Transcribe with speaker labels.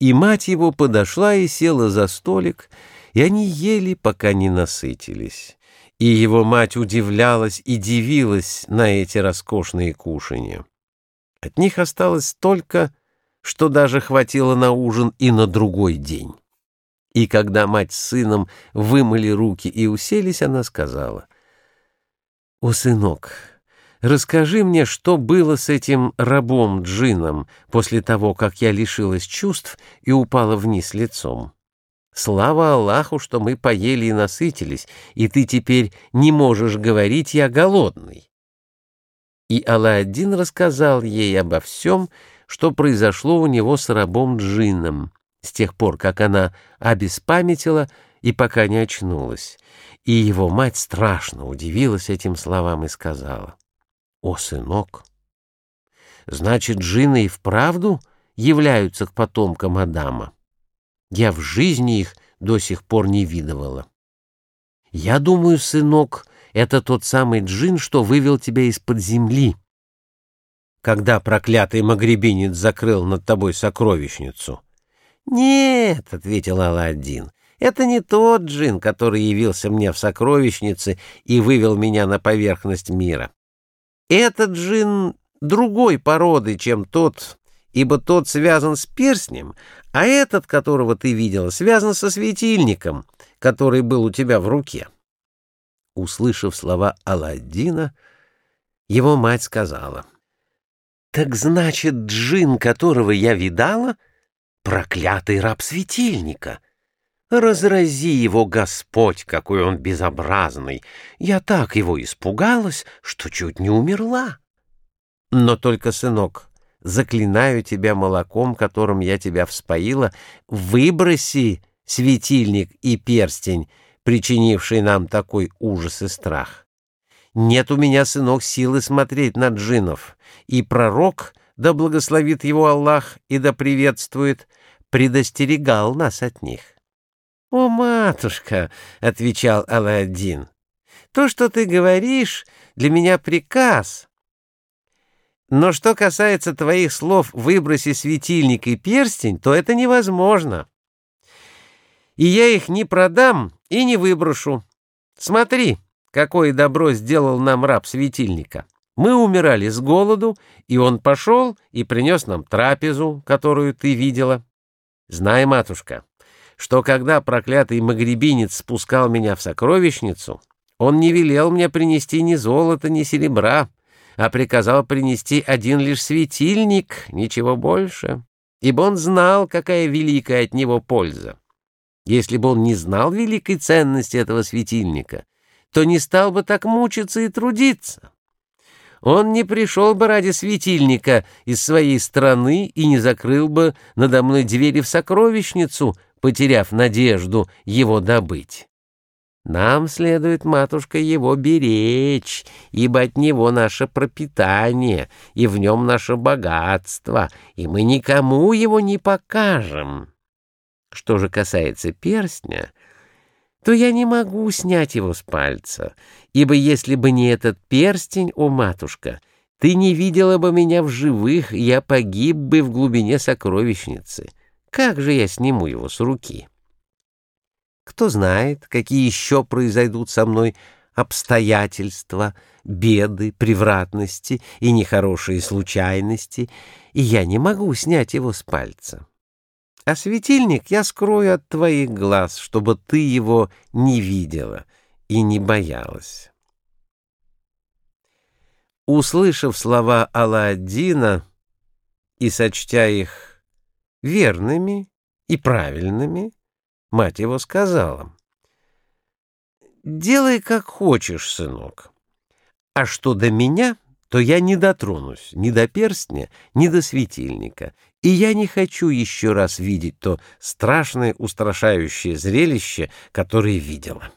Speaker 1: И мать его подошла и села за столик, и они ели, пока не насытились. И его мать удивлялась и дивилась на эти роскошные кушанья. От них осталось столько, что даже хватило на ужин и на другой день. И когда мать с сыном вымыли руки и уселись, она сказала, «О, сынок, расскажи мне, что было с этим рабом Джином после того, как я лишилась чувств и упала вниз лицом. Слава Аллаху, что мы поели и насытились, и ты теперь не можешь говорить «я голодный». И Алладин рассказал ей обо всем, что произошло у него с рабом Джином, с тех пор, как она обеспамятила и пока не очнулась. И его мать страшно удивилась этим словам и сказала, «О, сынок, значит, джинны и вправду являются к потомкам Адама? Я в жизни их до сих пор не видывала. Я думаю, сынок, это тот самый джин, что вывел тебя из-под земли, когда проклятый магребинец закрыл над тобой сокровищницу». «Нет», — ответил Алладин, — «это не тот джин, который явился мне в сокровищнице и вывел меня на поверхность мира. Этот джин другой породы, чем тот, ибо тот связан с перстнем, а этот, которого ты видела, связан со светильником, который был у тебя в руке». Услышав слова Алладина, его мать сказала, «Так значит, джин, которого я видала — проклятый раб светильника. Разрази его Господь, какой он безобразный. Я так его испугалась, что чуть не умерла. Но только, сынок, заклинаю тебя молоком, которым я тебя вспоила, выброси светильник и перстень, причинивший нам такой ужас и страх. Нет у меня, сынок, силы смотреть на джинов, и пророк, да благословит его Аллах и да приветствует, предостерегал нас от них. — О, матушка, — отвечал Аладдин, — то, что ты говоришь, для меня приказ. Но что касается твоих слов «выброси светильник и перстень», то это невозможно. И я их не продам и не выброшу. Смотри, какое добро сделал нам раб светильника. Мы умирали с голоду, и он пошел и принес нам трапезу, которую ты видела. Знай, матушка, что когда проклятый магребинец спускал меня в сокровищницу, он не велел мне принести ни золота, ни серебра, а приказал принести один лишь светильник, ничего больше, ибо он знал, какая великая от него польза. Если бы он не знал великой ценности этого светильника, то не стал бы так мучиться и трудиться. Он не пришел бы ради светильника из своей страны и не закрыл бы надо мной двери в сокровищницу, потеряв надежду его добыть. Нам следует, матушка, его беречь, ибо от него наше пропитание, и в нем наше богатство, и мы никому его не покажем. Что же касается перстня, то я не могу снять его с пальца, ибо если бы не этот перстень, о матушка, ты не видела бы меня в живых, я погиб бы в глубине сокровищницы. Как же я сниму его с руки? Кто знает, какие еще произойдут со мной обстоятельства, беды, превратности и нехорошие случайности, и я не могу снять его с пальца. А светильник я скрою от твоих глаз, чтобы ты его не видела и не боялась. Услышав слова Алладдина и сочтя их верными и правильными, мать его сказала, «Делай, как хочешь, сынок, а что до меня, то я не дотронусь ни до перстня, ни до светильника, и я не хочу еще раз видеть то страшное устрашающее зрелище, которое видела.